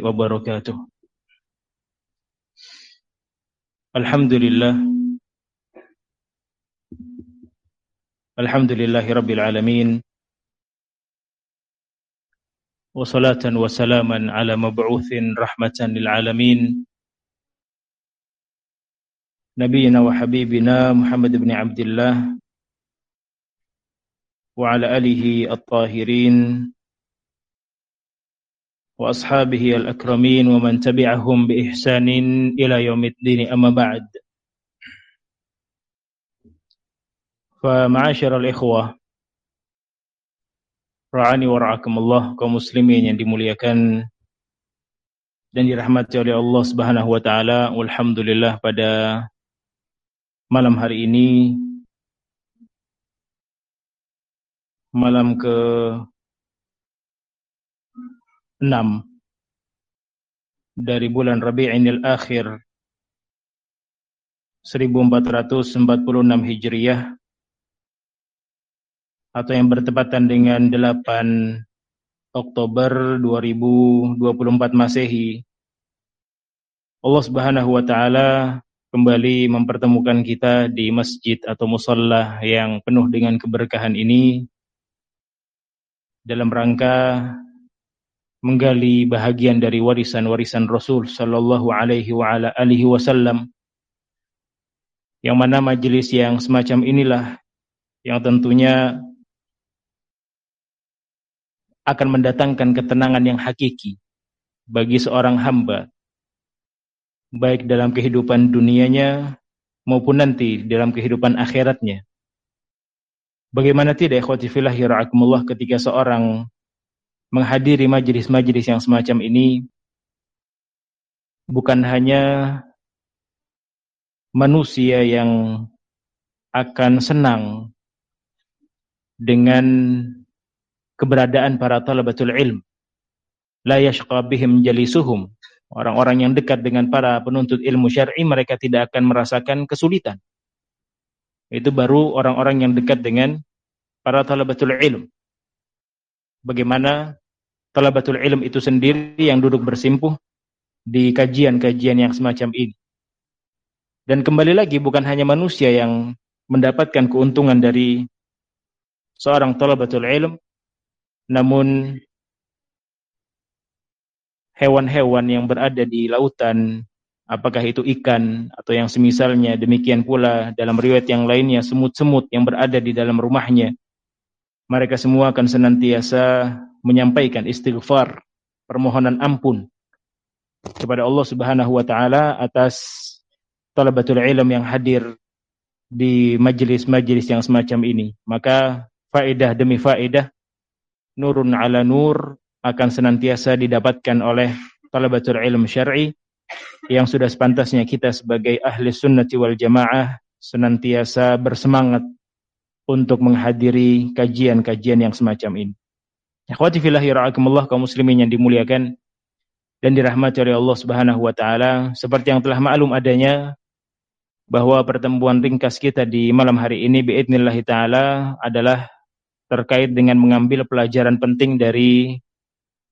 wabarakatuh. Alhamdulillah. Alhamdulillahi rabbil alamin. Wassalatan wassalaman ala mab'uthin rahmatan lil alamin. Nabiyyina wa habibina Muhammad ibn Abdullah wa ala alihi at-tahirin وأصحابه الأكرمين ومن تبعهم بإحسان إلى يوم الدين أما بعد فمعاشر الإخوة Ra'ani wa ra'akumullah kaum muslimin yang dimuliakan dan dirahmati oleh Allah Subhanahu wa taala. Alhamdulillah pada malam hari ini malam ke 6 dari bulan Rabi'inil Akhir 1446 Hijriah atau yang bertepatan dengan 8 Oktober 2024 Masehi. Allah Subhanahu wa taala kembali mempertemukan kita di masjid atau musalla yang penuh dengan keberkahan ini dalam rangka menggali bahagian dari warisan-warisan Rasul sallallahu alaihi wa ala alihi wasallam yang mana majelis yang semacam inilah yang tentunya akan mendatangkan ketenangan yang hakiki bagi seorang hamba baik dalam kehidupan dunianya maupun nanti dalam kehidupan akhiratnya. Bagaimana tidak ikhwati ketika seorang menghadiri majelis-majelis yang semacam ini bukan hanya manusia yang akan senang dengan keberadaan para talabatul ilm. La yashqa bihim jalisuhum. Orang-orang yang dekat dengan para penuntut ilmu syar'i mereka tidak akan merasakan kesulitan. Itu baru orang-orang yang dekat dengan para talabatul ilm bagaimana talabatul ilm itu sendiri yang duduk bersimpuh di kajian-kajian yang semacam ini. Dan kembali lagi bukan hanya manusia yang mendapatkan keuntungan dari seorang talabatul ilm, namun hewan-hewan yang berada di lautan, apakah itu ikan atau yang semisalnya, demikian pula dalam riwayat yang lainnya semut-semut yang berada di dalam rumahnya, mereka semua akan senantiasa menyampaikan istighfar, permohonan ampun kepada Allah Subhanahu wa taala atas talabatul ilm yang hadir di majelis-majelis yang semacam ini. Maka faedah demi faedah nurun ala nur akan senantiasa didapatkan oleh talabatul ilm syar'i yang sudah sepantasnya kita sebagai ahli sunnati wal jamaah senantiasa bersemangat untuk menghadiri kajian-kajian yang semacam ini. Akhwati fillahi ra'akumullah kaum muslimin yang dimuliakan dan dirahmati oleh Allah Subhanahu wa taala, seperti yang telah maklum adanya bahwa pertemuan ringkas kita di malam hari ini biidznillah taala adalah terkait dengan mengambil pelajaran penting dari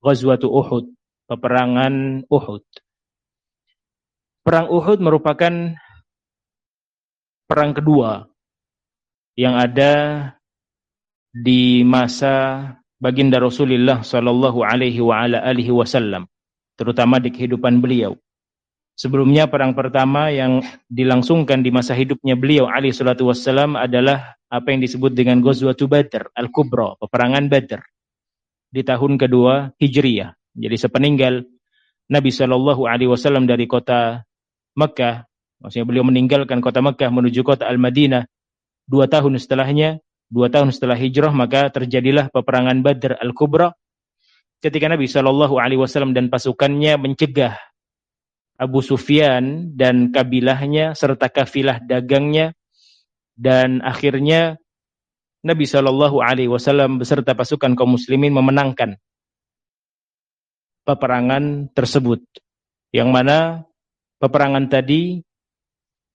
Ghazwatu Uhud, peperangan Uhud. Perang Uhud merupakan perang kedua yang ada di masa baginda Rasulullah sallallahu alaihi wa ala alihi wasallam, terutama di kehidupan beliau. Sebelumnya perang pertama yang dilangsungkan di masa hidupnya beliau alaihi salatu wassalam adalah apa yang disebut dengan Ghazwatu Badr Al-Kubra, peperangan Badr di tahun kedua Hijriyah. Jadi sepeninggal Nabi sallallahu alaihi wasallam dari kota Mekah, maksudnya beliau meninggalkan kota Mekah menuju kota Al-Madinah dua tahun setelahnya, dua tahun setelah hijrah, maka terjadilah peperangan Badr Al-Kubra ketika Nabi Shallallahu Alaihi Wasallam dan pasukannya mencegah Abu Sufyan dan kabilahnya serta kafilah dagangnya dan akhirnya Nabi Shallallahu Alaihi Wasallam beserta pasukan kaum muslimin memenangkan peperangan tersebut yang mana peperangan tadi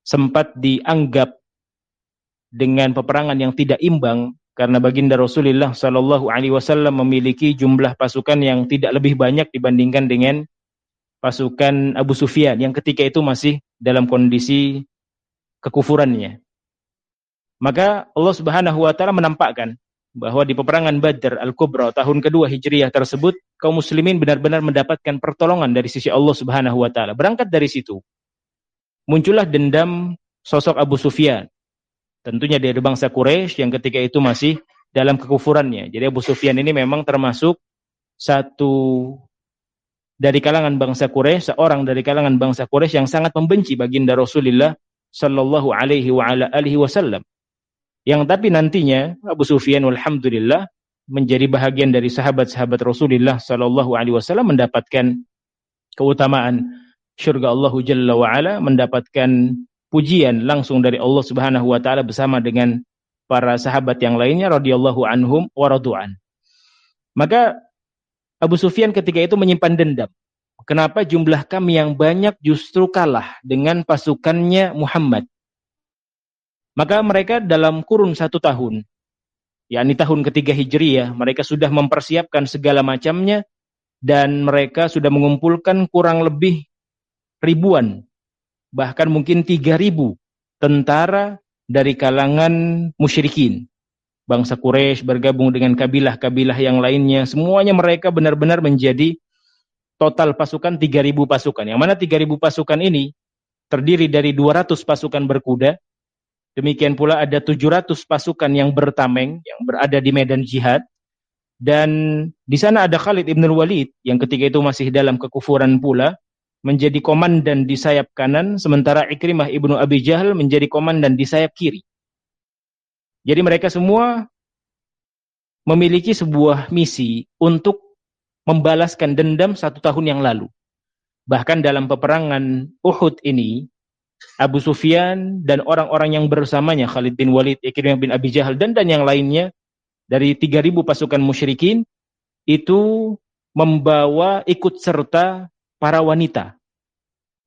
sempat dianggap dengan peperangan yang tidak imbang karena baginda Rasulullah Shallallahu Alaihi Wasallam memiliki jumlah pasukan yang tidak lebih banyak dibandingkan dengan pasukan Abu Sufyan yang ketika itu masih dalam kondisi kekufurannya. Maka Allah Subhanahu wa taala menampakkan bahwa di peperangan Badr Al-Kubra tahun kedua Hijriah tersebut kaum muslimin benar-benar mendapatkan pertolongan dari sisi Allah Subhanahu wa taala. Berangkat dari situ muncullah dendam sosok Abu Sufyan. Tentunya dari bangsa Quraisy yang ketika itu masih dalam kekufurannya. Jadi Abu Sufyan ini memang termasuk satu dari kalangan bangsa Quraisy, seorang dari kalangan bangsa Quraisy yang sangat membenci baginda Rasulullah sallallahu alaihi wa ala alihi wasallam. Yang tapi nantinya Abu Sufyan alhamdulillah menjadi bahagian dari sahabat-sahabat Rasulullah sallallahu alaihi wasallam mendapatkan keutamaan syurga Allah Jalla wa ala, mendapatkan pujian langsung dari Allah Subhanahu wa taala bersama dengan para sahabat yang lainnya radhiyallahu anhum wa radu'an. Maka Abu Sufyan ketika itu menyimpan dendam. Kenapa jumlah kami yang banyak justru kalah dengan pasukannya Muhammad? Maka mereka dalam kurun satu tahun, yakni tahun ketiga Hijriyah, mereka sudah mempersiapkan segala macamnya dan mereka sudah mengumpulkan kurang lebih ribuan, bahkan mungkin tiga ribu tentara dari kalangan musyrikin. Bangsa Quraisy bergabung dengan kabilah-kabilah yang lainnya, semuanya mereka benar-benar menjadi total pasukan 3000 pasukan. Yang mana 3000 pasukan ini terdiri dari 200 pasukan berkuda, Demikian pula ada 700 pasukan yang bertameng yang berada di medan jihad dan di sana ada Khalid ibn Walid yang ketika itu masih dalam kekufuran pula menjadi komandan di sayap kanan sementara Ikrimah ibnu Abi Jahal menjadi komandan di sayap kiri. Jadi mereka semua memiliki sebuah misi untuk membalaskan dendam satu tahun yang lalu. Bahkan dalam peperangan Uhud ini, Abu Sufyan dan orang-orang yang bersamanya Khalid bin Walid, Ikrimah bin Abi Jahal dan dan yang lainnya dari 3000 pasukan musyrikin itu membawa ikut serta para wanita.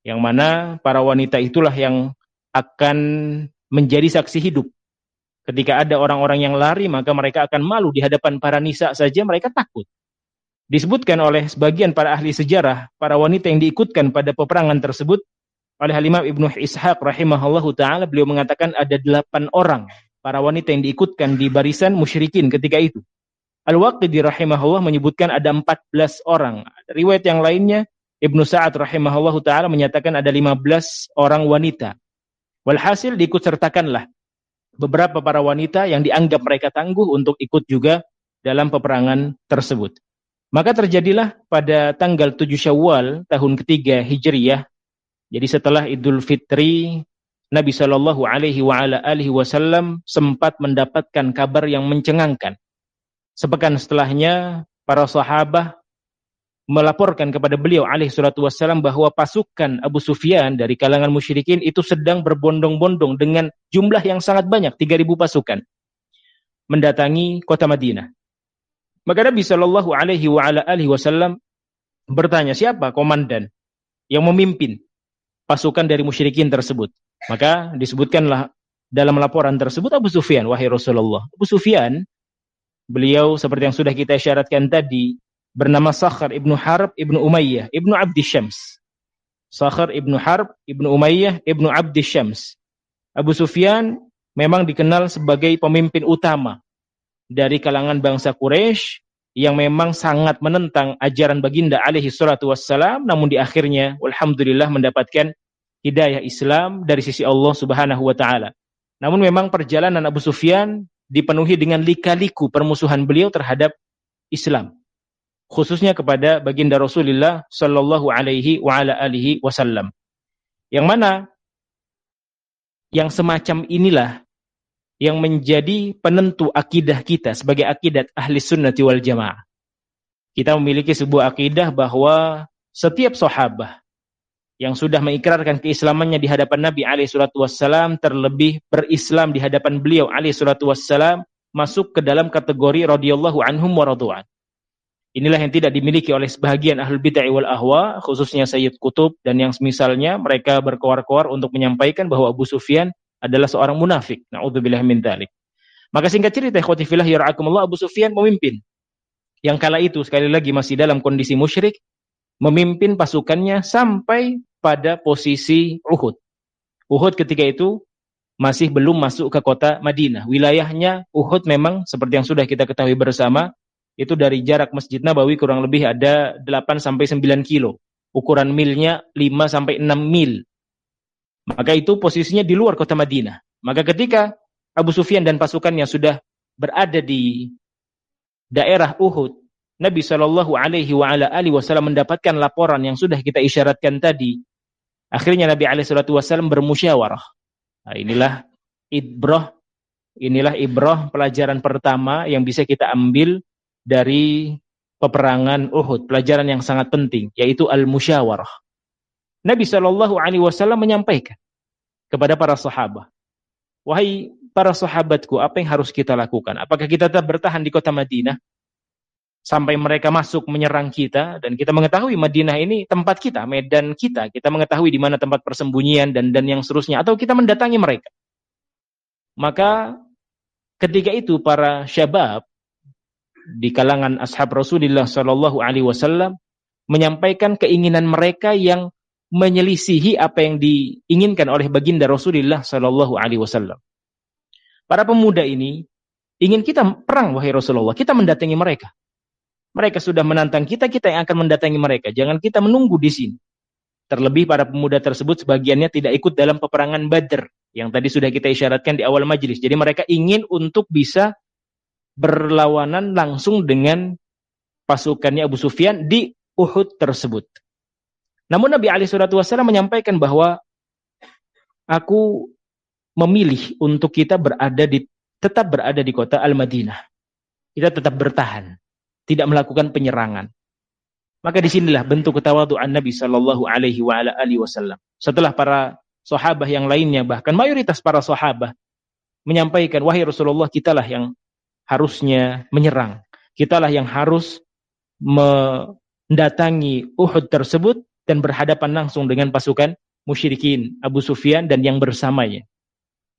Yang mana para wanita itulah yang akan menjadi saksi hidup. Ketika ada orang-orang yang lari, maka mereka akan malu di hadapan para nisa saja, mereka takut. Disebutkan oleh sebagian para ahli sejarah, para wanita yang diikutkan pada peperangan tersebut oleh Imam Ibnu Ishaq rahimahullahu taala beliau mengatakan ada delapan orang para wanita yang diikutkan di barisan musyrikin ketika itu. Al-Waqidi rahimahullah menyebutkan ada 14 orang. Riwayat yang lainnya Ibnu Sa'ad rahimahullahu taala menyatakan ada 15 orang wanita. Walhasil diikut sertakanlah beberapa para wanita yang dianggap mereka tangguh untuk ikut juga dalam peperangan tersebut. Maka terjadilah pada tanggal 7 Syawal tahun ketiga Hijriyah jadi setelah Idul Fitri Nabi Shallallahu Alaihi Wasallam sempat mendapatkan kabar yang mencengangkan. Sepekan setelahnya para sahabat melaporkan kepada beliau alaihi salatu wassalam bahwa pasukan Abu Sufyan dari kalangan musyrikin itu sedang berbondong-bondong dengan jumlah yang sangat banyak, 3000 pasukan mendatangi kota Madinah. Maka Nabi Shallallahu alaihi wasallam bertanya, siapa komandan yang memimpin pasukan dari musyrikin tersebut. Maka disebutkanlah dalam laporan tersebut Abu Sufyan, wahai Rasulullah. Abu Sufyan, beliau seperti yang sudah kita syaratkan tadi, bernama Sakhar ibnu Harb ibnu Umayyah ibnu Abdi Syams. Sakhar ibnu Harb ibnu Umayyah ibnu Abdi Syams. Abu Sufyan memang dikenal sebagai pemimpin utama dari kalangan bangsa Quraisy yang memang sangat menentang ajaran baginda alaihi salatu wassalam namun di akhirnya alhamdulillah mendapatkan hidayah Islam dari sisi Allah Subhanahu wa taala. Namun memang perjalanan Abu Sufyan dipenuhi dengan lika-liku permusuhan beliau terhadap Islam khususnya kepada baginda Rasulullah sallallahu alaihi wa ala alihi wasallam. Yang mana yang semacam inilah yang menjadi penentu akidah kita sebagai akidah ahli sunnati wal jamaah. Kita memiliki sebuah akidah bahwa setiap sahabat yang sudah mengikrarkan keislamannya di hadapan Nabi alaihi salatu terlebih berislam di hadapan beliau alaihi salatu masuk ke dalam kategori radhiyallahu anhum wa. Inilah yang tidak dimiliki oleh sebahagian ahlul bid'ah wal ahwa, khususnya Sayyid Kutub dan yang semisalnya mereka berkoar-koar untuk menyampaikan bahwa Abu Sufyan adalah seorang munafik. Nauzubillah min dzalik. Maka singkat cerita, khotifillah yara'akumullah Abu Sufyan memimpin. Yang kala itu sekali lagi masih dalam kondisi musyrik, memimpin pasukannya sampai pada posisi Uhud. Uhud ketika itu masih belum masuk ke kota Madinah. Wilayahnya Uhud memang seperti yang sudah kita ketahui bersama, itu dari jarak Masjid Nabawi kurang lebih ada 8 sampai 9 kilo. Ukuran milnya 5 sampai 6 mil. Maka itu posisinya di luar kota Madinah. Maka ketika Abu Sufyan dan pasukannya sudah berada di daerah Uhud, Nabi Shallallahu Alaihi Wasallam mendapatkan laporan yang sudah kita isyaratkan tadi. Akhirnya Nabi Alaihi Wasallam bermusyawarah. Nah, inilah ibrah, inilah ibrah pelajaran pertama yang bisa kita ambil dari peperangan Uhud, pelajaran yang sangat penting, yaitu al-musyawarah. Nabi Shallallahu Alaihi Wasallam menyampaikan kepada para sahabat, wahai para sahabatku, apa yang harus kita lakukan? Apakah kita tetap bertahan di kota Madinah sampai mereka masuk menyerang kita dan kita mengetahui Madinah ini tempat kita, medan kita, kita mengetahui di mana tempat persembunyian dan dan yang seterusnya atau kita mendatangi mereka. Maka ketika itu para syabab di kalangan ashab Rasulullah Shallallahu Alaihi Wasallam menyampaikan keinginan mereka yang menyelisihi apa yang diinginkan oleh baginda Rasulullah Shallallahu Alaihi Wasallam. Para pemuda ini ingin kita perang wahai Rasulullah, kita mendatangi mereka. Mereka sudah menantang kita, kita yang akan mendatangi mereka. Jangan kita menunggu di sini. Terlebih para pemuda tersebut sebagiannya tidak ikut dalam peperangan Badr yang tadi sudah kita isyaratkan di awal majelis. Jadi mereka ingin untuk bisa berlawanan langsung dengan pasukannya Abu Sufyan di Uhud tersebut. Namun Nabi Ali Shallallahu Wasallam menyampaikan bahwa aku memilih untuk kita berada di tetap berada di kota Al Madinah. Kita tetap bertahan, tidak melakukan penyerangan. Maka di sinilah bentuk ketawaduan Nabi Shallallahu Alaihi Wasallam. Setelah para sahabat yang lainnya, bahkan mayoritas para sahabat menyampaikan, wahai Rasulullah, kitalah yang harusnya menyerang. Kitalah yang harus mendatangi Uhud tersebut dan berhadapan langsung dengan pasukan musyrikin Abu Sufyan dan yang bersamanya.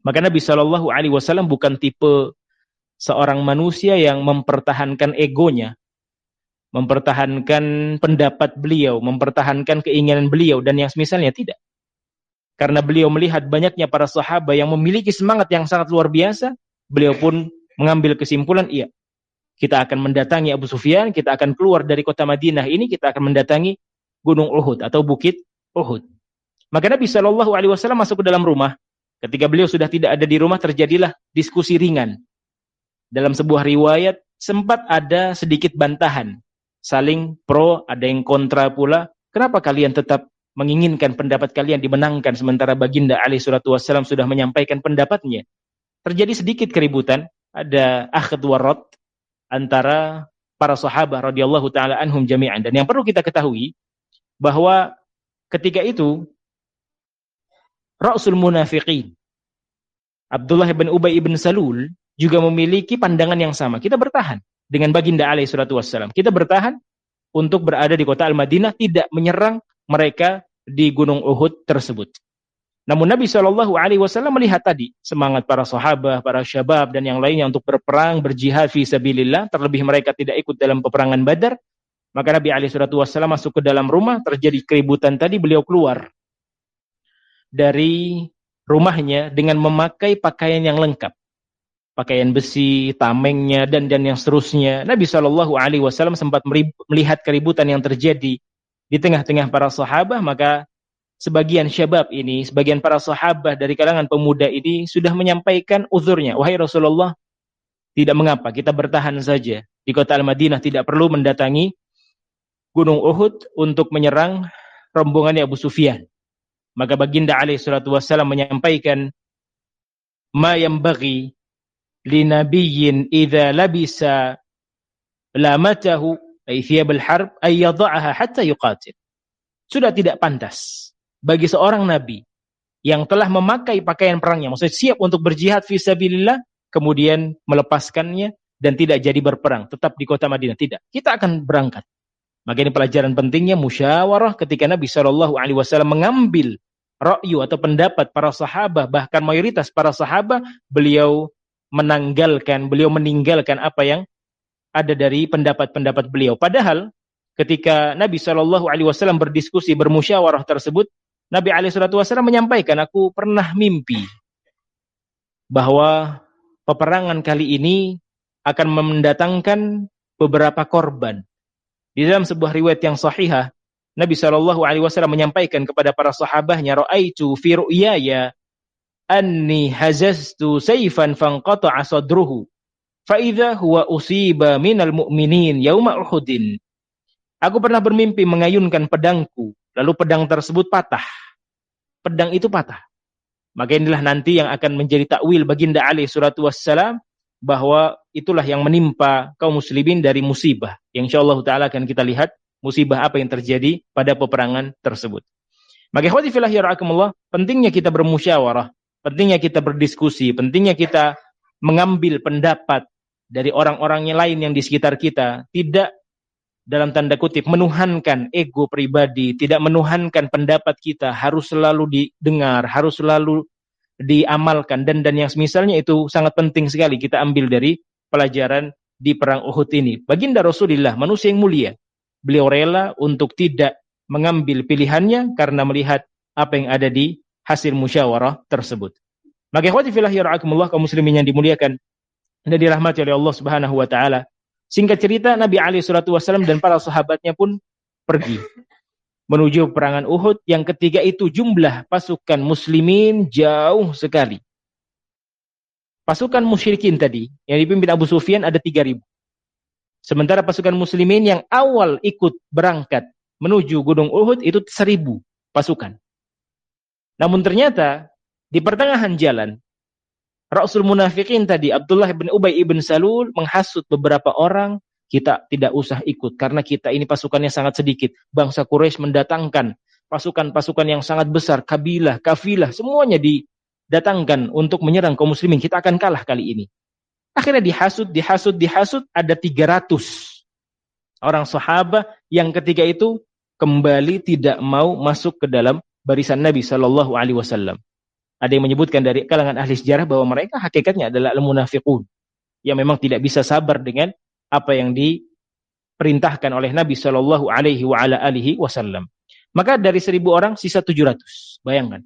Maka Nabi Shallallahu Alaihi Wasallam bukan tipe seorang manusia yang mempertahankan egonya, mempertahankan pendapat beliau, mempertahankan keinginan beliau dan yang semisalnya tidak. Karena beliau melihat banyaknya para sahabat yang memiliki semangat yang sangat luar biasa, beliau pun mengambil kesimpulan, iya, kita akan mendatangi Abu Sufyan, kita akan keluar dari kota Madinah ini, kita akan mendatangi Gunung Uhud atau Bukit Uhud. Maka Nabi Shallallahu Alaihi Wasallam masuk ke dalam rumah. Ketika beliau sudah tidak ada di rumah, terjadilah diskusi ringan. Dalam sebuah riwayat sempat ada sedikit bantahan, saling pro, ada yang kontra pula. Kenapa kalian tetap menginginkan pendapat kalian dimenangkan sementara baginda Ali Suratu Wasallam sudah menyampaikan pendapatnya? Terjadi sedikit keributan, ada akhd warad antara para sahabat radhiyallahu taala anhum jami'an dan yang perlu kita ketahui bahwa ketika itu Rasul Munafiqin Abdullah bin Ubay bin Salul juga memiliki pandangan yang sama. Kita bertahan dengan baginda alaihi salatu wassalam. Kita bertahan untuk berada di kota Al-Madinah tidak menyerang mereka di Gunung Uhud tersebut. Namun Nabi Shallallahu Alaihi Wasallam melihat tadi semangat para sahabat, para syabab dan yang lainnya untuk berperang, berjihad fi sabilillah. Terlebih mereka tidak ikut dalam peperangan Badar. Maka Nabi Ali Shallallahu Wasallam masuk ke dalam rumah, terjadi keributan tadi. Beliau keluar dari rumahnya dengan memakai pakaian yang lengkap, pakaian besi, tamengnya dan dan yang seterusnya. Nabi Shallallahu Alaihi Wasallam sempat melihat keributan yang terjadi di tengah-tengah para sahabat, maka sebagian syabab ini, sebagian para sahabat dari kalangan pemuda ini sudah menyampaikan uzurnya. Wahai Rasulullah, tidak mengapa, kita bertahan saja. Di kota Al-Madinah tidak perlu mendatangi Gunung Uhud untuk menyerang rombongannya Abu Sufyan. Maka baginda alaih salatu wassalam menyampaikan, Ma yang bagi li nabiyyin idha labisa lamatahu ay al-harb ay yada'aha hatta yuqatil. Sudah tidak pantas bagi seorang nabi yang telah memakai pakaian perangnya, maksudnya siap untuk berjihad fi sabilillah, kemudian melepaskannya dan tidak jadi berperang, tetap di kota Madinah. Tidak, kita akan berangkat. Maka ini pelajaran pentingnya musyawarah ketika Nabi Shallallahu Alaihi Wasallam mengambil ra'yu atau pendapat para sahabat, bahkan mayoritas para sahabat, beliau menanggalkan, beliau meninggalkan apa yang ada dari pendapat-pendapat beliau. Padahal ketika Nabi Shallallahu Alaihi Wasallam berdiskusi bermusyawarah tersebut, Nabi Alaihi Wasallam menyampaikan, aku pernah mimpi bahwa peperangan kali ini akan mendatangkan beberapa korban. Di dalam sebuah riwayat yang sahihah, Nabi Shallallahu Alaihi Wasallam menyampaikan kepada para sahabatnya, "Ra'aitu fi ru'yaya anni hazaztu sayfan fanqata'a sadruhu, fa idza huwa usiba minal mu'minin yauma Uhudin." Aku pernah bermimpi mengayunkan pedangku, lalu pedang tersebut patah. Pedang itu patah. Maka inilah nanti yang akan menjadi takwil baginda Ali suratu wassalam bahwa itulah yang menimpa kaum muslimin dari musibah. Yang insyaallah taala akan kita lihat musibah apa yang terjadi pada peperangan tersebut. Maka ikhwati fillah yarhakumullah, pentingnya kita bermusyawarah, pentingnya kita berdiskusi, pentingnya kita mengambil pendapat dari orang-orang yang lain yang di sekitar kita, tidak dalam tanda kutip menuhankan ego pribadi, tidak menuhankan pendapat kita, harus selalu didengar, harus selalu diamalkan dan dan yang semisalnya itu sangat penting sekali kita ambil dari pelajaran di perang Uhud ini. Baginda Rasulullah manusia yang mulia. Beliau rela untuk tidak mengambil pilihannya karena melihat apa yang ada di hasil musyawarah tersebut. Maka ikhwati fillah kaum muslimin yang dimuliakan dan dirahmati oleh Allah Subhanahu wa taala. Singkat cerita, Nabi Ali Shallallahu Wasallam dan para sahabatnya pun pergi menuju perangan Uhud. Yang ketiga itu jumlah pasukan muslimin jauh sekali. Pasukan musyrikin tadi, yang dipimpin Abu Sufyan ada 3000. Sementara pasukan muslimin yang awal ikut berangkat menuju Gunung Uhud itu 1000 pasukan. Namun ternyata di pertengahan jalan Rasul munafikin tadi Abdullah bin Ubay ibn Salul menghasut beberapa orang kita tidak usah ikut karena kita ini pasukannya sangat sedikit. Bangsa Quraisy mendatangkan pasukan-pasukan yang sangat besar, kabilah, kafilah, semuanya didatangkan untuk menyerang kaum muslimin. Kita akan kalah kali ini. Akhirnya dihasut, dihasut, dihasut ada 300 orang sahabat yang ketiga itu kembali tidak mau masuk ke dalam barisan Nabi Shallallahu alaihi wasallam. Ada yang menyebutkan dari kalangan ahli sejarah bahwa mereka hakikatnya adalah al-munafiqun yang memang tidak bisa sabar dengan apa yang diperintahkan oleh Nabi Shallallahu alaihi wa ala wasallam. Maka dari seribu orang sisa 700. Bayangkan.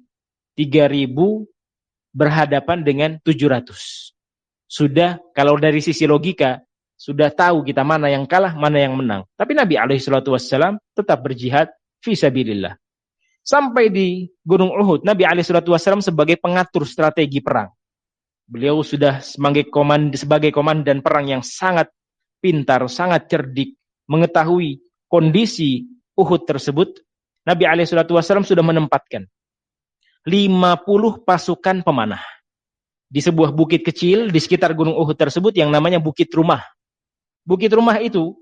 3000 berhadapan dengan 700. Sudah kalau dari sisi logika sudah tahu kita mana yang kalah, mana yang menang. Tapi Nabi alaihi salatu tetap berjihad fi sabilillah. Sampai di Gunung Uhud, Nabi Ali Shallallahu Wasallam sebagai pengatur strategi perang. Beliau sudah sebagai komandan, sebagai komandan perang yang sangat pintar, sangat cerdik, mengetahui kondisi Uhud tersebut. Nabi Ali Shallallahu Wasallam sudah menempatkan 50 pasukan pemanah di sebuah bukit kecil di sekitar Gunung Uhud tersebut yang namanya Bukit Rumah. Bukit Rumah itu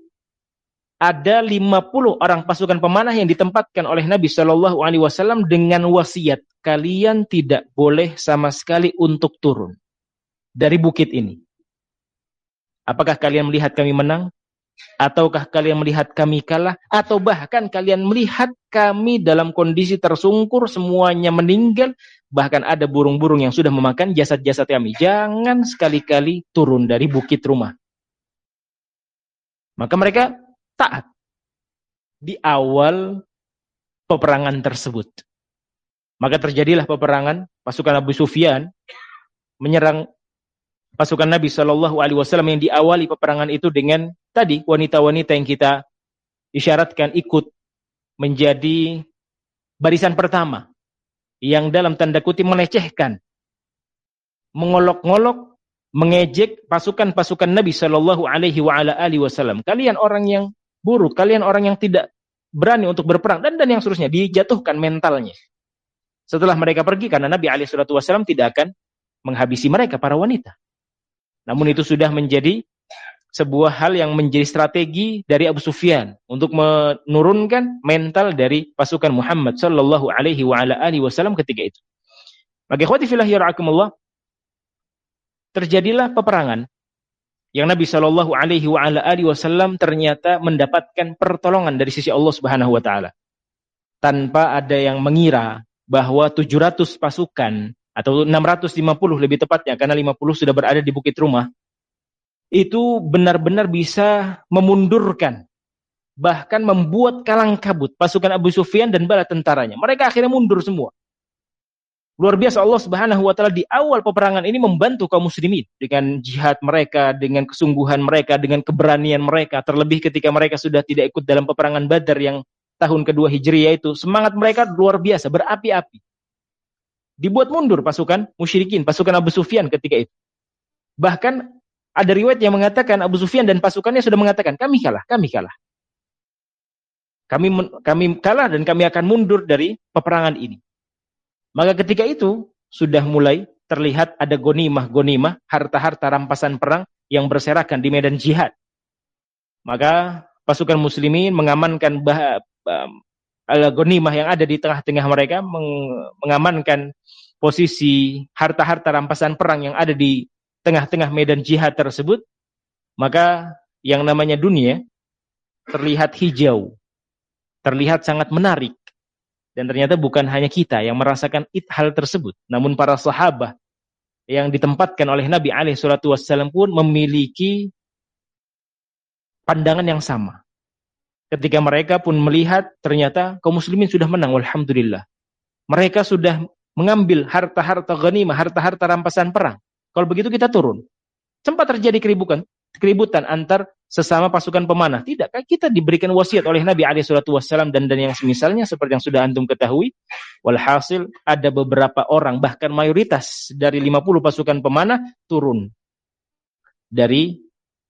ada 50 orang pasukan pemanah yang ditempatkan oleh Nabi Shallallahu Alaihi Wasallam dengan wasiat kalian tidak boleh sama sekali untuk turun dari bukit ini. Apakah kalian melihat kami menang? Ataukah kalian melihat kami kalah? Atau bahkan kalian melihat kami dalam kondisi tersungkur, semuanya meninggal, bahkan ada burung-burung yang sudah memakan jasad-jasad kami. Jangan sekali-kali turun dari bukit rumah. Maka mereka taat di awal peperangan tersebut. Maka terjadilah peperangan pasukan Abu Sufyan menyerang pasukan Nabi Shallallahu Alaihi Wasallam yang diawali peperangan itu dengan tadi wanita-wanita yang kita isyaratkan ikut menjadi barisan pertama yang dalam tanda kutip melecehkan, mengolok-ngolok, mengejek pasukan-pasukan Nabi Shallallahu Alaihi Wasallam. Kalian orang yang buruk, kalian orang yang tidak berani untuk berperang dan dan yang seterusnya dijatuhkan mentalnya. Setelah mereka pergi karena Nabi alaihi wasallam tidak akan menghabisi mereka para wanita. Namun itu sudah menjadi sebuah hal yang menjadi strategi dari Abu Sufyan untuk menurunkan mental dari pasukan Muhammad sallallahu alaihi wa ala alihi wasallam ketika itu. Bagi ikhwati fillah terjadilah peperangan yang Nabi Shallallahu Alaihi Wasallam ternyata mendapatkan pertolongan dari sisi Allah Subhanahu Wa Taala. Tanpa ada yang mengira bahwa 700 pasukan atau 650 lebih tepatnya karena 50 sudah berada di bukit rumah itu benar-benar bisa memundurkan bahkan membuat kalang kabut pasukan Abu Sufyan dan bala tentaranya. Mereka akhirnya mundur semua Luar biasa Allah Subhanahu wa taala di awal peperangan ini membantu kaum muslimin dengan jihad mereka, dengan kesungguhan mereka, dengan keberanian mereka, terlebih ketika mereka sudah tidak ikut dalam peperangan Badar yang tahun kedua Hijriah itu, semangat mereka luar biasa, berapi-api. Dibuat mundur pasukan musyrikin, pasukan Abu Sufyan ketika itu. Bahkan ada riwayat yang mengatakan Abu Sufyan dan pasukannya sudah mengatakan, kami kalah, kami kalah. Kami kami kalah dan kami akan mundur dari peperangan ini. Maka ketika itu sudah mulai terlihat ada gonimah-gonimah, harta-harta rampasan perang yang berserakan di medan jihad. Maka pasukan muslimin mengamankan bah, uh, gonimah yang ada di tengah-tengah mereka, meng mengamankan posisi harta-harta rampasan perang yang ada di tengah-tengah medan jihad tersebut, maka yang namanya dunia terlihat hijau, terlihat sangat menarik, dan ternyata bukan hanya kita yang merasakan it hal tersebut, namun para sahabat yang ditempatkan oleh Nabi alaihi salatu wassalam pun memiliki pandangan yang sama. Ketika mereka pun melihat ternyata kaum muslimin sudah menang, alhamdulillah. Mereka sudah mengambil harta-harta ghanimah, harta-harta rampasan perang. Kalau begitu kita turun. Sempat terjadi keributan, keributan antar sesama pasukan pemanah. Tidakkah kita diberikan wasiat oleh Nabi alaihi salatu wasallam dan dan yang semisalnya seperti yang sudah antum ketahui. Walhasil ada beberapa orang bahkan mayoritas dari 50 pasukan pemanah turun dari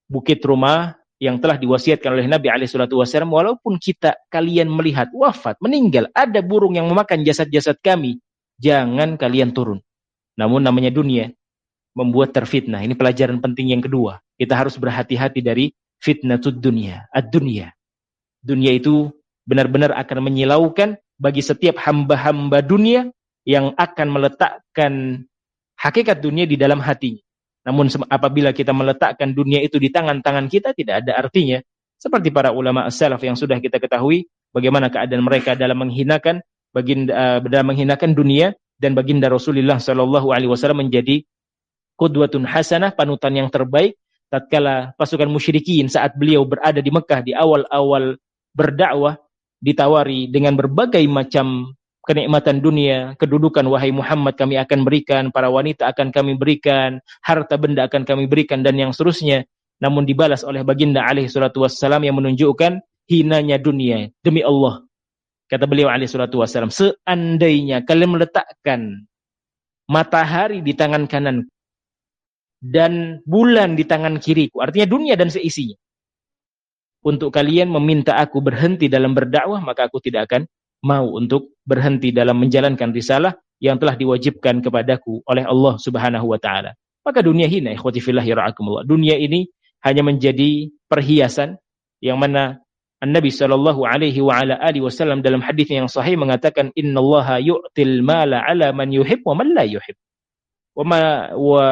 bukit rumah yang telah diwasiatkan oleh Nabi alaihi salatu wasallam walaupun kita kalian melihat wafat, meninggal, ada burung yang memakan jasad-jasad kami, jangan kalian turun. Namun namanya dunia membuat terfitnah. Ini pelajaran penting yang kedua. Kita harus berhati-hati dari fitnatud dunia, ad-dunia. Dunia itu benar-benar akan menyilaukan bagi setiap hamba-hamba dunia yang akan meletakkan hakikat dunia di dalam hatinya. Namun apabila kita meletakkan dunia itu di tangan-tangan kita tidak ada artinya. Seperti para ulama as-salaf yang sudah kita ketahui bagaimana keadaan mereka dalam menghinakan baginda uh, dalam menghinakan dunia dan baginda Rasulullah sallallahu alaihi wasallam menjadi qudwatun hasanah panutan yang terbaik tatkala pasukan musyrikin saat beliau berada di Mekah di awal-awal berdakwah ditawari dengan berbagai macam kenikmatan dunia, kedudukan wahai Muhammad kami akan berikan, para wanita akan kami berikan, harta benda akan kami berikan dan yang seterusnya. Namun dibalas oleh baginda alaihi salatu wassalam yang menunjukkan hinanya dunia demi Allah. Kata beliau alaihi salatu wassalam, seandainya kalian meletakkan matahari di tangan kanan dan bulan di tangan kiriku. Artinya dunia dan seisinya. Untuk kalian meminta aku berhenti dalam berdakwah, maka aku tidak akan mau untuk berhenti dalam menjalankan risalah yang telah diwajibkan kepadaku oleh Allah Subhanahu wa taala. Maka dunia hina, ikhwati fillah yara'akumullah. Dunia ini hanya menjadi perhiasan yang mana An-Nabi sallallahu alaihi wa ala alihi wasallam dalam hadis yang sahih mengatakan innallaha yu'til mala ala man yuhib wa man la yuhib. Wa ma wa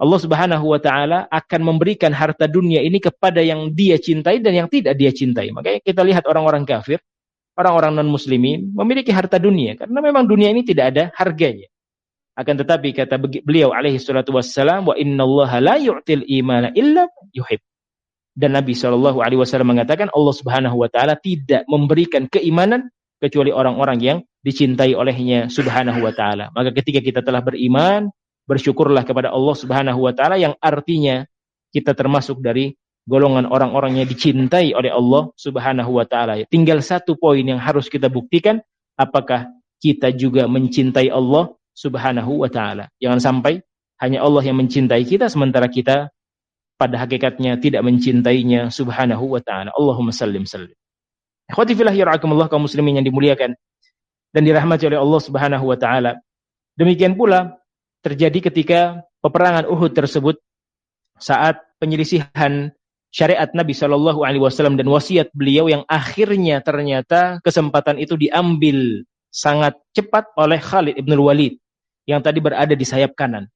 Allah Subhanahu wa taala akan memberikan harta dunia ini kepada yang dia cintai dan yang tidak dia cintai. Makanya kita lihat orang-orang kafir, orang-orang non-muslimin memiliki harta dunia karena memang dunia ini tidak ada harganya. Akan tetapi kata beliau alaihi salatu wassalam wa innallaha la yu'til imana illa yuhib. Dan Nabi Shallallahu alaihi wasallam mengatakan Allah Subhanahu wa taala tidak memberikan keimanan kecuali orang-orang yang dicintai olehnya Subhanahu wa taala. Maka ketika kita telah beriman, bersyukurlah kepada Allah Subhanahu wa taala yang artinya kita termasuk dari golongan orang-orang yang dicintai oleh Allah Subhanahu wa taala. Tinggal satu poin yang harus kita buktikan apakah kita juga mencintai Allah Subhanahu wa taala. Jangan sampai hanya Allah yang mencintai kita sementara kita pada hakikatnya tidak mencintainya Subhanahu wa taala. Allahumma sallim sallim. Ikhwati fillah yarhakumullah kaum muslimin yang dimuliakan dan dirahmati oleh Allah Subhanahu wa taala. Demikian pula terjadi ketika peperangan Uhud tersebut saat penyelisihan syariat Nabi Shallallahu Alaihi Wasallam dan wasiat beliau yang akhirnya ternyata kesempatan itu diambil sangat cepat oleh Khalid ibn Walid yang tadi berada di sayap kanan.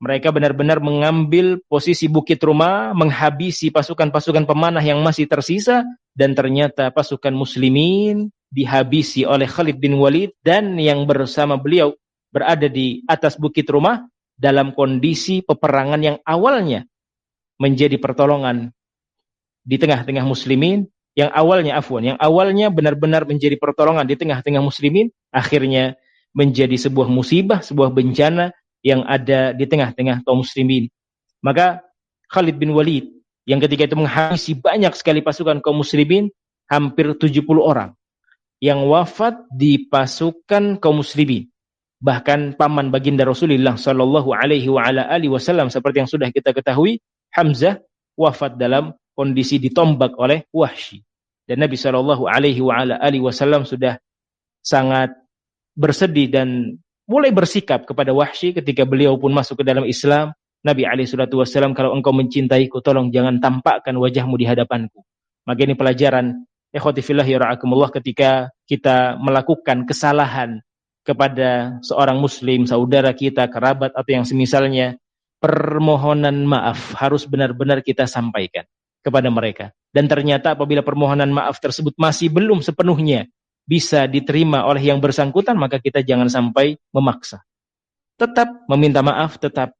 Mereka benar-benar mengambil posisi bukit rumah, menghabisi pasukan-pasukan pemanah yang masih tersisa, dan ternyata pasukan muslimin dihabisi oleh Khalid bin Walid dan yang bersama beliau berada di atas bukit rumah dalam kondisi peperangan yang awalnya menjadi pertolongan di tengah-tengah muslimin, yang awalnya afwan, yang awalnya benar-benar menjadi pertolongan di tengah-tengah muslimin, akhirnya menjadi sebuah musibah, sebuah bencana yang ada di tengah-tengah kaum muslimin. Maka Khalid bin Walid yang ketika itu menghabisi banyak sekali pasukan kaum muslimin, hampir 70 orang yang wafat di pasukan kaum muslimin bahkan paman baginda Rasulullah Shallallahu Alaihi Wasallam seperti yang sudah kita ketahui Hamzah wafat dalam kondisi ditombak oleh Wahsy. Dan Nabi Shallallahu Alaihi Wasallam sudah sangat bersedih dan mulai bersikap kepada Wahsy ketika beliau pun masuk ke dalam Islam. Nabi alaihi wasallam kalau engkau mencintaiku tolong jangan tampakkan wajahmu di hadapanku. Maka ini pelajaran ikhwati fillah ya ketika kita melakukan kesalahan kepada seorang muslim, saudara kita, kerabat atau yang semisalnya, permohonan maaf harus benar-benar kita sampaikan kepada mereka. Dan ternyata apabila permohonan maaf tersebut masih belum sepenuhnya bisa diterima oleh yang bersangkutan, maka kita jangan sampai memaksa. Tetap meminta maaf, tetap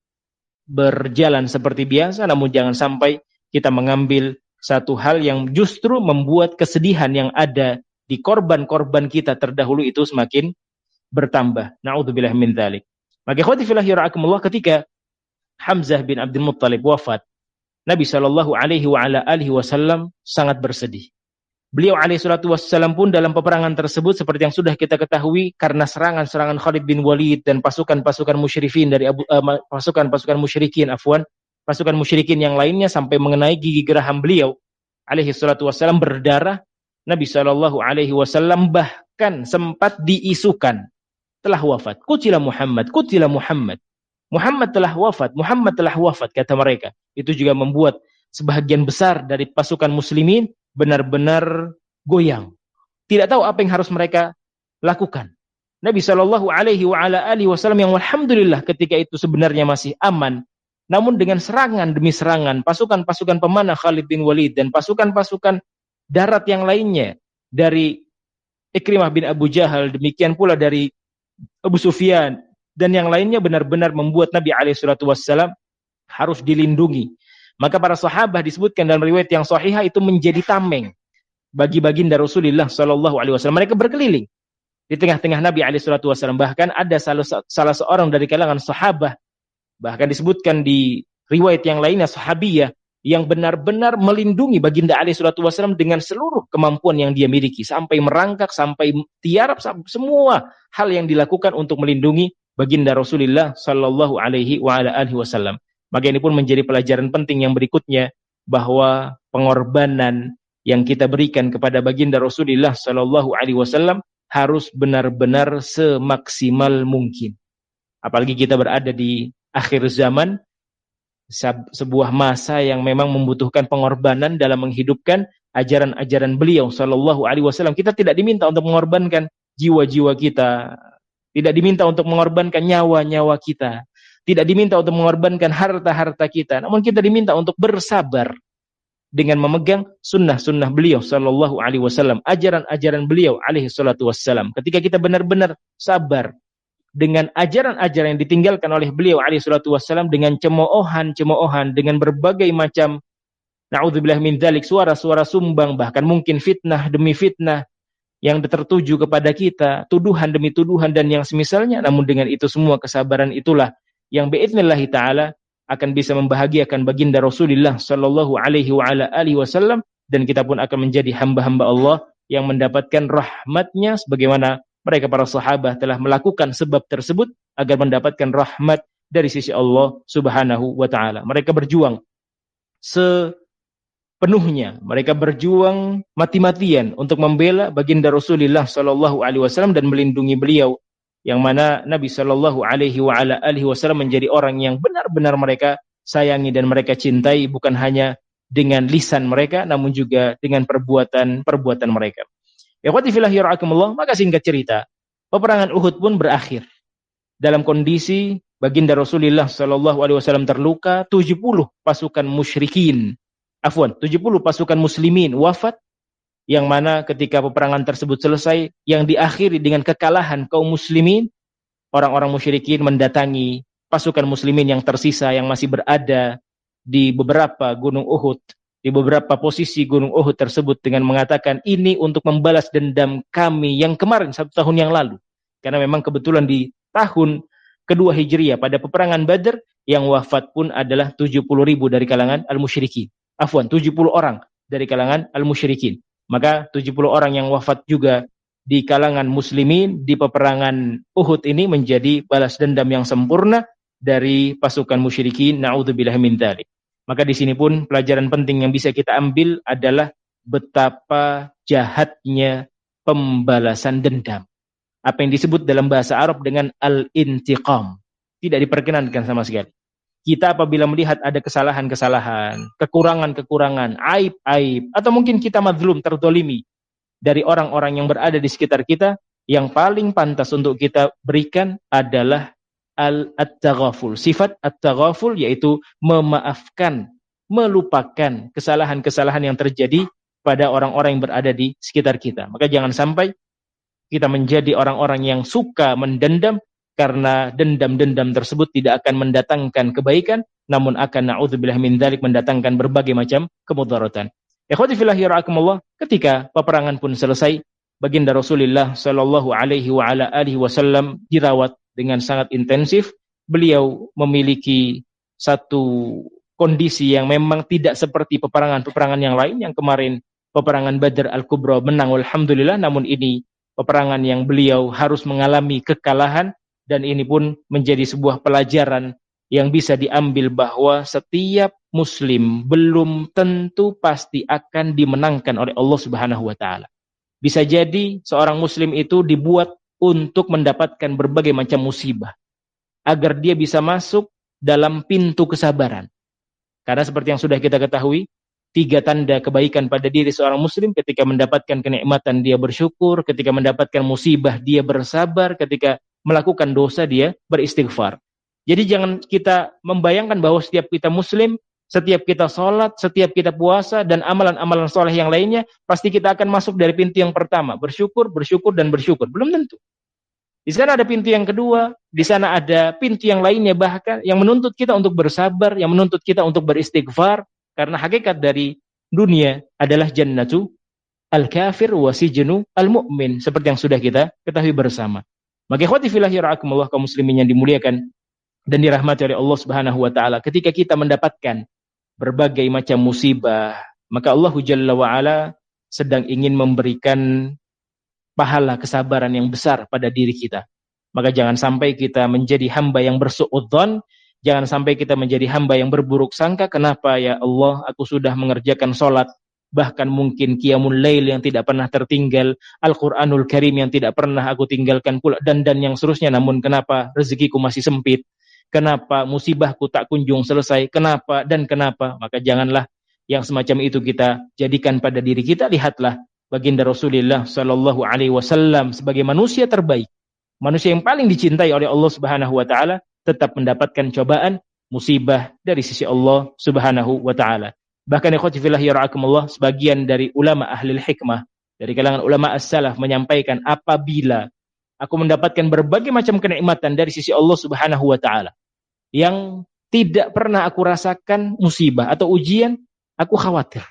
berjalan seperti biasa, namun jangan sampai kita mengambil satu hal yang justru membuat kesedihan yang ada di korban-korban kita terdahulu itu semakin bertambah. Nauzubillah min dzalik. Maka ikhwati fillah yarhakumullah ketika Hamzah bin Abdul Muttalib wafat, Nabi Shallallahu alaihi wa ala alihi wasallam sangat bersedih. Beliau alaihi salatu wassalam pun dalam peperangan tersebut seperti yang sudah kita ketahui karena serangan-serangan Khalid bin Walid dan pasukan-pasukan musyrikin dari uh, pasukan-pasukan musyrikin afwan, pasukan musyrikin yang lainnya sampai mengenai gigi geraham beliau alaihi salatu wassalam berdarah. Nabi Shallallahu alaihi wasallam bahkan sempat diisukan telah wafat. Kutila Muhammad, kutila Muhammad. Muhammad telah wafat, Muhammad telah wafat, kata mereka. Itu juga membuat sebahagian besar dari pasukan muslimin benar-benar goyang. Tidak tahu apa yang harus mereka lakukan. Nabi Shallallahu Alaihi Wasallam yang alhamdulillah ketika itu sebenarnya masih aman, namun dengan serangan demi serangan pasukan-pasukan pemanah Khalid bin Walid dan pasukan-pasukan darat yang lainnya dari Ikrimah bin Abu Jahal, demikian pula dari Abu Sufyan dan yang lainnya benar-benar membuat Nabi Alaihissalam harus dilindungi. Maka para sahabat disebutkan dalam riwayat yang sahihah itu menjadi tameng bagi baginda Rasulullah Shallallahu Alaihi Wasallam. Mereka berkeliling di tengah-tengah Nabi Alaihissalam. Bahkan ada salah, salah seorang dari kalangan sahabat bahkan disebutkan di riwayat yang lainnya sahabiyah yang benar-benar melindungi baginda Ali Shallallahu Wasallam dengan seluruh kemampuan yang dia miliki sampai merangkak sampai tiarap semua hal yang dilakukan untuk melindungi baginda Rasulullah Shallallahu Alaihi Wasallam. Maka ini pun menjadi pelajaran penting yang berikutnya bahwa pengorbanan yang kita berikan kepada baginda Rasulullah Shallallahu Alaihi Wasallam harus benar-benar semaksimal mungkin. Apalagi kita berada di akhir zaman sebuah masa yang memang membutuhkan pengorbanan dalam menghidupkan ajaran-ajaran beliau sallallahu alaihi wasallam. Kita tidak diminta untuk mengorbankan jiwa-jiwa kita, tidak diminta untuk mengorbankan nyawa-nyawa kita, tidak diminta untuk mengorbankan harta-harta kita, namun kita diminta untuk bersabar dengan memegang sunnah-sunnah beliau sallallahu alaihi wasallam, ajaran-ajaran beliau alaihi salatu wassalam. Ketika kita benar-benar sabar dengan ajaran-ajaran yang ditinggalkan oleh beliau alaihi salatu wassalam dengan cemoohan-cemoohan dengan berbagai macam naudzubillah min dzalik suara-suara sumbang bahkan mungkin fitnah demi fitnah yang tertuju kepada kita tuduhan demi tuduhan dan yang semisalnya. Namun dengan itu semua kesabaran itulah yang biidznillah taala akan bisa membahagiakan baginda Rasulullah sallallahu alaihi wasallam dan kita pun akan menjadi hamba-hamba Allah yang mendapatkan rahmatnya sebagaimana mereka para sahabat telah melakukan sebab tersebut agar mendapatkan rahmat dari sisi Allah Subhanahu wa taala. Mereka berjuang sepenuhnya. Mereka berjuang mati-matian untuk membela baginda Rasulullah sallallahu alaihi wasallam dan melindungi beliau yang mana Nabi sallallahu alaihi wa ala alihi wasallam menjadi orang yang benar-benar mereka sayangi dan mereka cintai bukan hanya dengan lisan mereka namun juga dengan perbuatan-perbuatan mereka. Yarhakumullah, maka singkat cerita, peperangan Uhud pun berakhir. Dalam kondisi baginda Rasulullah sallallahu alaihi wasallam terluka, 70 pasukan musyrikin, afwan, 70 pasukan muslimin wafat yang mana ketika peperangan tersebut selesai yang diakhiri dengan kekalahan kaum muslimin orang-orang musyrikin mendatangi pasukan muslimin yang tersisa yang masih berada di beberapa gunung Uhud, di beberapa posisi gunung Uhud tersebut dengan mengatakan ini untuk membalas dendam kami yang kemarin satu tahun yang lalu. Karena memang kebetulan di tahun kedua Hijriah pada peperangan Badr yang wafat pun adalah 70 ribu dari kalangan al-musyrikin. Afwan, 70 orang dari kalangan al-musyrikin. Maka 70 orang yang wafat juga di kalangan muslimin di peperangan Uhud ini menjadi balas dendam yang sempurna dari pasukan musyrikin naudzubillah min dzalik. Maka di sini pun pelajaran penting yang bisa kita ambil adalah betapa jahatnya pembalasan dendam. Apa yang disebut dalam bahasa Arab dengan al-intiqam. Tidak diperkenankan sama sekali. Kita apabila melihat ada kesalahan-kesalahan, kekurangan-kekurangan, aib-aib, atau mungkin kita madlum, terdolimi dari orang-orang yang berada di sekitar kita, yang paling pantas untuk kita berikan adalah al-taghaful. Sifat at-taghaful yaitu memaafkan, melupakan kesalahan-kesalahan yang terjadi pada orang-orang yang berada di sekitar kita. Maka jangan sampai kita menjadi orang-orang yang suka mendendam karena dendam-dendam tersebut tidak akan mendatangkan kebaikan namun akan naudzubillah min dzalik mendatangkan berbagai macam kemudaratan. Ikhwati fillah yarhakumullah, ketika peperangan pun selesai, baginda Rasulullah sallallahu alaihi wasallam dirawat dengan sangat intensif. Beliau memiliki satu kondisi yang memang tidak seperti peperangan-peperangan yang lain yang kemarin peperangan Badr Al-Kubra menang alhamdulillah namun ini peperangan yang beliau harus mengalami kekalahan dan ini pun menjadi sebuah pelajaran yang bisa diambil bahwa setiap muslim belum tentu pasti akan dimenangkan oleh Allah Subhanahu wa taala. Bisa jadi seorang muslim itu dibuat untuk mendapatkan berbagai macam musibah agar dia bisa masuk dalam pintu kesabaran. Karena seperti yang sudah kita ketahui, tiga tanda kebaikan pada diri seorang muslim ketika mendapatkan kenikmatan dia bersyukur, ketika mendapatkan musibah dia bersabar, ketika melakukan dosa dia beristighfar. Jadi jangan kita membayangkan bahwa setiap kita muslim, setiap kita sholat, setiap kita puasa, dan amalan-amalan soleh yang lainnya, pasti kita akan masuk dari pintu yang pertama. Bersyukur, bersyukur, dan bersyukur. Belum tentu. Di sana ada pintu yang kedua, di sana ada pintu yang lainnya bahkan yang menuntut kita untuk bersabar, yang menuntut kita untuk beristighfar karena hakikat dari dunia adalah jannatu al-kafir wa sijnu al-mu'min seperti yang sudah kita ketahui bersama. Maka ikhwati fillah yarhakumullah kaum muslimin yang dimuliakan dan dirahmati oleh Allah Subhanahu wa taala ketika kita mendapatkan berbagai macam musibah, maka Allah Jalla wa ala sedang ingin memberikan pahala kesabaran yang besar pada diri kita. Maka jangan sampai kita menjadi hamba yang bersuudzon, jangan sampai kita menjadi hamba yang berburuk sangka, kenapa? Ya Allah aku sudah mengerjakan sholat, bahkan mungkin qiyamul lail yang tidak pernah tertinggal, Al-Quranul Karim yang tidak pernah aku tinggalkan pula, dan dan yang seterusnya, namun kenapa? Rezekiku masih sempit, kenapa musibahku tak kunjung selesai, kenapa dan kenapa, maka janganlah yang semacam itu kita jadikan pada diri kita, lihatlah baginda Rasulullah Shallallahu Alaihi Wasallam sebagai manusia terbaik, manusia yang paling dicintai oleh Allah Subhanahu Wa Taala, tetap mendapatkan cobaan, musibah dari sisi Allah Subhanahu Wa Taala. Bahkan fillah yara'akumullah, sebagian dari ulama ahli hikmah, dari kalangan ulama as-salaf menyampaikan apabila aku mendapatkan berbagai macam kenikmatan dari sisi Allah Subhanahu wa taala yang tidak pernah aku rasakan musibah atau ujian, aku khawatir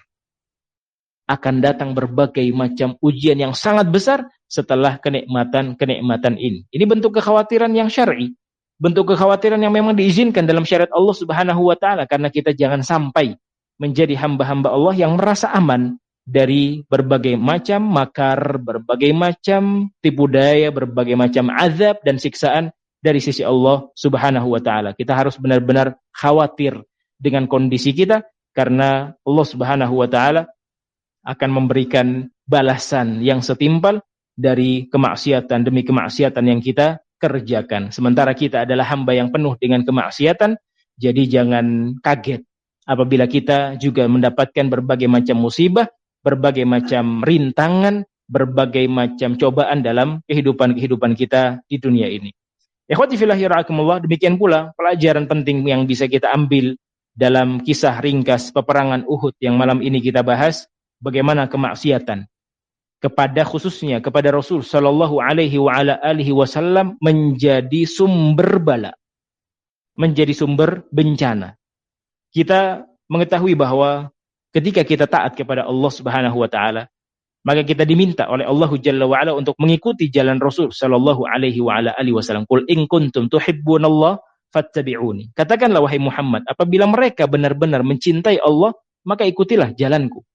akan datang berbagai macam ujian yang sangat besar setelah kenikmatan-kenikmatan ini. Ini bentuk kekhawatiran yang syar'i, bentuk kekhawatiran yang memang diizinkan dalam syariat Allah Subhanahu wa taala karena kita jangan sampai menjadi hamba-hamba Allah yang merasa aman dari berbagai macam makar, berbagai macam tipu daya, berbagai macam azab dan siksaan dari sisi Allah Subhanahu wa taala. Kita harus benar-benar khawatir dengan kondisi kita karena Allah Subhanahu wa taala akan memberikan balasan yang setimpal dari kemaksiatan demi kemaksiatan yang kita kerjakan. Sementara kita adalah hamba yang penuh dengan kemaksiatan, jadi jangan kaget apabila kita juga mendapatkan berbagai macam musibah, berbagai macam rintangan, berbagai macam cobaan dalam kehidupan-kehidupan kita di dunia ini. Ikhwati fillahi demikian pula pelajaran penting yang bisa kita ambil dalam kisah ringkas peperangan Uhud yang malam ini kita bahas bagaimana kemaksiatan kepada khususnya kepada Rasul sallallahu alaihi wa ala alihi wasallam menjadi sumber bala menjadi sumber bencana kita mengetahui bahwa ketika kita taat kepada Allah Subhanahu wa taala maka kita diminta oleh Allah Jalla wa ala untuk mengikuti jalan Rasul sallallahu alaihi wa ala alihi wasallam qul in kuntum tuhibbunallah fattabi'uni katakanlah wahai Muhammad apabila mereka benar-benar mencintai Allah maka ikutilah jalanku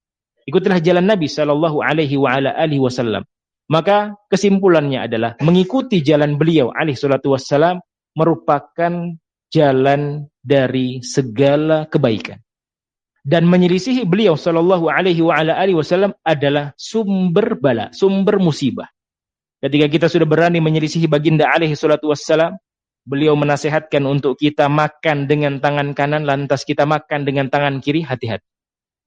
Ikutilah jalan Nabi sallallahu alaihi wa ala alihi wasallam. Maka kesimpulannya adalah mengikuti jalan beliau alaihi salatu wassalam merupakan jalan dari segala kebaikan. Dan menyelisihi beliau sallallahu alaihi wa ala alihi wasallam adalah sumber bala, sumber musibah. Ketika kita sudah berani menyelisihi baginda alaihi salatu wassalam, beliau menasehatkan untuk kita makan dengan tangan kanan lantas kita makan dengan tangan kiri, hati-hati.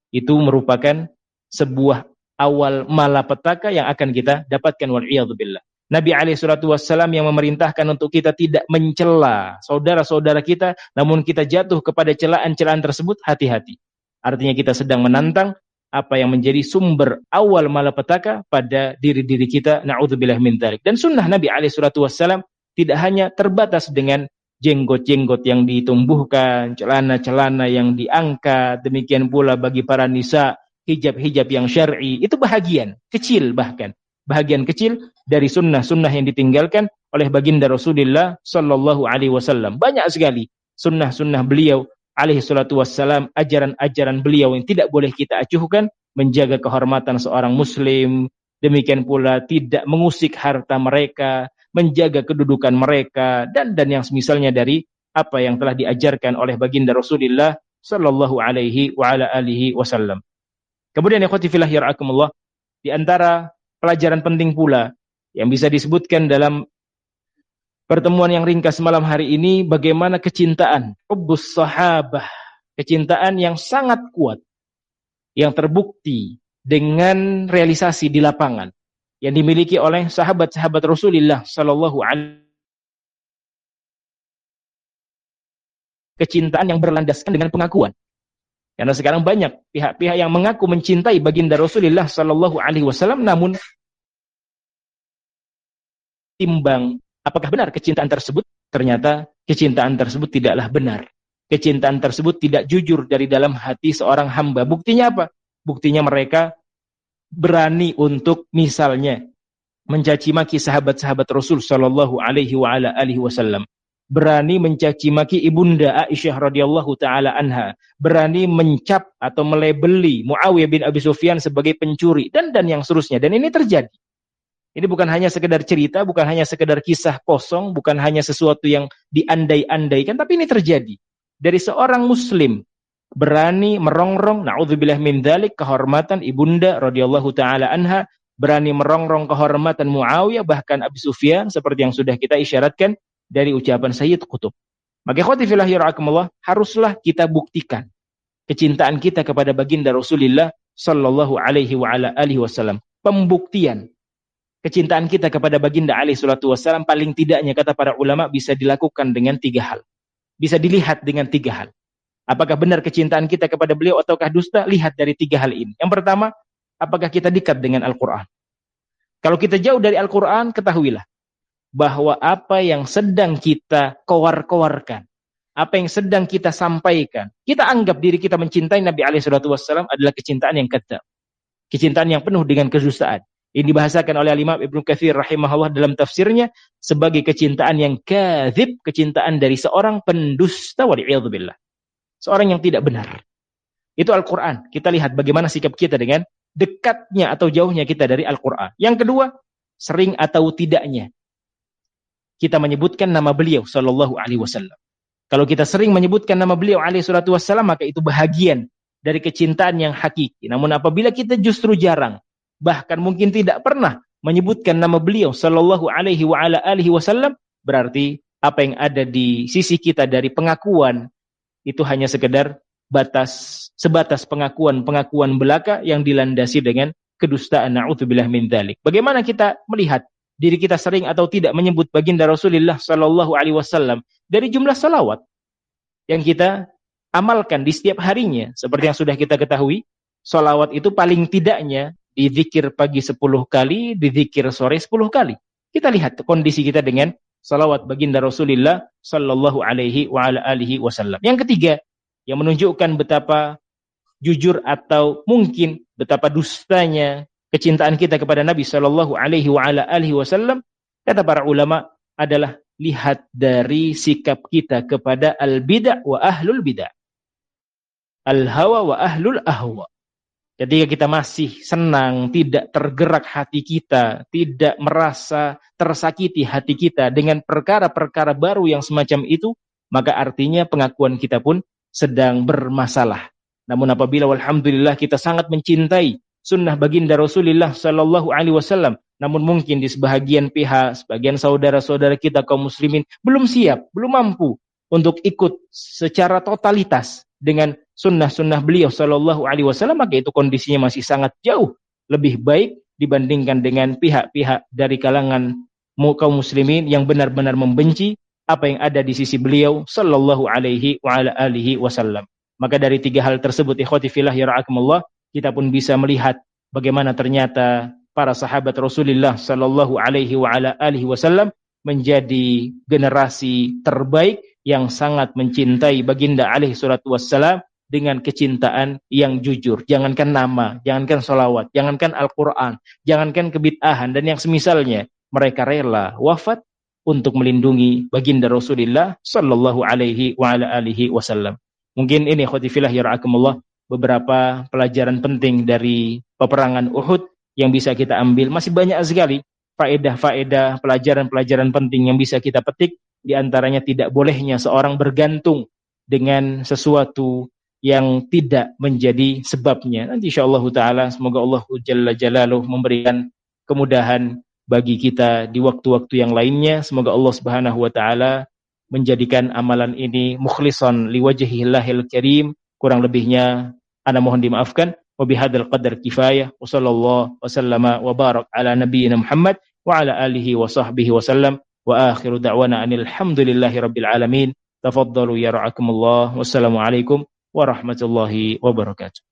Itu merupakan sebuah awal malapetaka yang akan kita dapatkan wal billah. Nabi alaihi salatu wassalam yang memerintahkan untuk kita tidak mencela saudara-saudara kita, namun kita jatuh kepada celaan-celaan tersebut, hati-hati. Artinya kita sedang menantang apa yang menjadi sumber awal malapetaka pada diri-diri kita, na'udzubillah min. Dan sunnah Nabi alaihi salatu wassalam tidak hanya terbatas dengan jenggot-jenggot yang ditumbuhkan, celana-celana yang diangkat, demikian pula bagi para nisa hijab-hijab yang syar'i. Itu bahagian kecil bahkan. Bahagian kecil dari sunnah-sunnah yang ditinggalkan oleh baginda Rasulullah sallallahu alaihi wasallam. Banyak sekali sunnah-sunnah beliau alaihi salatu wassalam ajaran-ajaran beliau yang tidak boleh kita acuhkan menjaga kehormatan seorang muslim. Demikian pula tidak mengusik harta mereka menjaga kedudukan mereka dan dan yang semisalnya dari apa yang telah diajarkan oleh baginda Rasulullah sallallahu alaihi wa ala alihi wasallam. Kemudian ikhwati fillah yarhakumullah di antara pelajaran penting pula yang bisa disebutkan dalam pertemuan yang ringkas malam hari ini bagaimana kecintaan hubbus sahabah, kecintaan yang sangat kuat yang terbukti dengan realisasi di lapangan yang dimiliki oleh sahabat-sahabat Rasulullah sallallahu alaihi kecintaan yang berlandaskan dengan pengakuan. Karena sekarang banyak pihak-pihak yang mengaku mencintai baginda Rasulullah Sallallahu Alaihi Wasallam, namun timbang apakah benar kecintaan tersebut? Ternyata kecintaan tersebut tidaklah benar. Kecintaan tersebut tidak jujur dari dalam hati seorang hamba. Buktinya apa? Buktinya mereka berani untuk misalnya mencaci maki sahabat-sahabat Rasul Sallallahu Alaihi Wasallam berani mencaci maki ibunda Aisyah radhiyallahu taala anha, berani mencap atau melebeli Muawiyah bin Abi Sufyan sebagai pencuri dan dan yang seterusnya. Dan ini terjadi. Ini bukan hanya sekedar cerita, bukan hanya sekedar kisah kosong, bukan hanya sesuatu yang diandai-andaikan, tapi ini terjadi. Dari seorang muslim berani merongrong naudzubillah min dzalik kehormatan ibunda radhiyallahu taala anha, berani merongrong kehormatan Muawiyah bahkan Abi Sufyan seperti yang sudah kita isyaratkan dari ucapan Sayyid Qutub. Maka ikhwati fillah haruslah kita buktikan kecintaan kita kepada baginda Rasulullah sallallahu alaihi wa ala alihi wasallam. Pembuktian kecintaan kita kepada baginda alaihi salatu wasallam paling tidaknya kata para ulama bisa dilakukan dengan tiga hal. Bisa dilihat dengan tiga hal. Apakah benar kecintaan kita kepada beliau ataukah dusta? Lihat dari tiga hal ini. Yang pertama, apakah kita dekat dengan Al-Quran? Kalau kita jauh dari Al-Quran, ketahuilah bahwa apa yang sedang kita kowar-kowarkan, apa yang sedang kita sampaikan, kita anggap diri kita mencintai Nabi Alaihissalam adalah kecintaan yang kecil, kecintaan yang penuh dengan kedustaan. Ini dibahasakan oleh Imam Ibnu Katsir rahimahullah dalam tafsirnya sebagai kecintaan yang kadzib, kecintaan dari seorang pendusta waliyadzubillah. Seorang yang tidak benar. Itu Al-Qur'an. Kita lihat bagaimana sikap kita dengan dekatnya atau jauhnya kita dari Al-Qur'an. Yang kedua, sering atau tidaknya kita menyebutkan nama beliau sallallahu alaihi wasallam. Kalau kita sering menyebutkan nama beliau alaihi salatu wasallam maka itu bahagian dari kecintaan yang hakiki. Namun apabila kita justru jarang bahkan mungkin tidak pernah menyebutkan nama beliau sallallahu alaihi wa ala alihi wasallam berarti apa yang ada di sisi kita dari pengakuan itu hanya sekedar batas sebatas pengakuan-pengakuan belaka yang dilandasi dengan kedustaan naudzubillah min dzalik. Bagaimana kita melihat diri kita sering atau tidak menyebut baginda Rasulullah Shallallahu Alaihi Wasallam dari jumlah salawat yang kita amalkan di setiap harinya seperti yang sudah kita ketahui salawat itu paling tidaknya dizikir pagi 10 kali, dizikir sore 10 kali. Kita lihat kondisi kita dengan salawat baginda Rasulullah sallallahu alaihi wa ala alihi wasallam. Yang ketiga, yang menunjukkan betapa jujur atau mungkin betapa dustanya kecintaan kita kepada Nabi sallallahu alaihi wa ala alihi wasallam, kata para ulama adalah lihat dari sikap kita kepada al-bid'ah wa ahlul bid'ah. Al-hawa wa ahlul ahwa. Ketika kita masih senang, tidak tergerak hati kita, tidak merasa tersakiti hati kita dengan perkara-perkara baru yang semacam itu, maka artinya pengakuan kita pun sedang bermasalah. Namun apabila alhamdulillah kita sangat mencintai sunnah baginda Rasulullah sallallahu alaihi wasallam, namun mungkin di sebahagian pihak, sebagian saudara-saudara kita kaum muslimin belum siap, belum mampu untuk ikut secara totalitas dengan sunnah-sunnah beliau Shallallahu Alaihi Wasallam maka itu kondisinya masih sangat jauh lebih baik dibandingkan dengan pihak-pihak dari kalangan kaum muslimin yang benar-benar membenci apa yang ada di sisi beliau Shallallahu Alaihi Wasallam. Maka dari tiga hal tersebut, ikhwati fillah ya kita pun bisa melihat bagaimana ternyata para sahabat Rasulullah Shallallahu Alaihi Wasallam menjadi generasi terbaik yang sangat mencintai baginda alaihi suratu wassalam dengan kecintaan yang jujur. Jangankan nama, jangankan solawat, jangankan Al-Quran, jangankan kebid'ahan dan yang semisalnya. Mereka rela wafat untuk melindungi baginda Rasulullah sallallahu alaihi wa ala alihi wasallam. Mungkin ini khotifillah ya ra'akumullah beberapa pelajaran penting dari peperangan Uhud yang bisa kita ambil. Masih banyak sekali faedah-faedah, pelajaran-pelajaran penting yang bisa kita petik di antaranya tidak bolehnya seorang bergantung dengan sesuatu yang tidak menjadi sebabnya. Nanti insyaallah taala semoga Allah jalla jalaluh memberikan kemudahan bagi kita di waktu-waktu yang lainnya. Semoga Allah Subhanahu wa taala menjadikan amalan ini mukhlishan liwajhihillahil karim. Kurang lebihnya ana mohon dimaafkan. Wa bihadzal qadar kifayah. Wa sallallahu wa sallama wa barak ala nabiyyina Muhammad wa وآخر دعوانا أن الحمد لله رب العالمين. تفضلوا يرعاكم الله والسلام عليكم ورحمة الله وبركاته.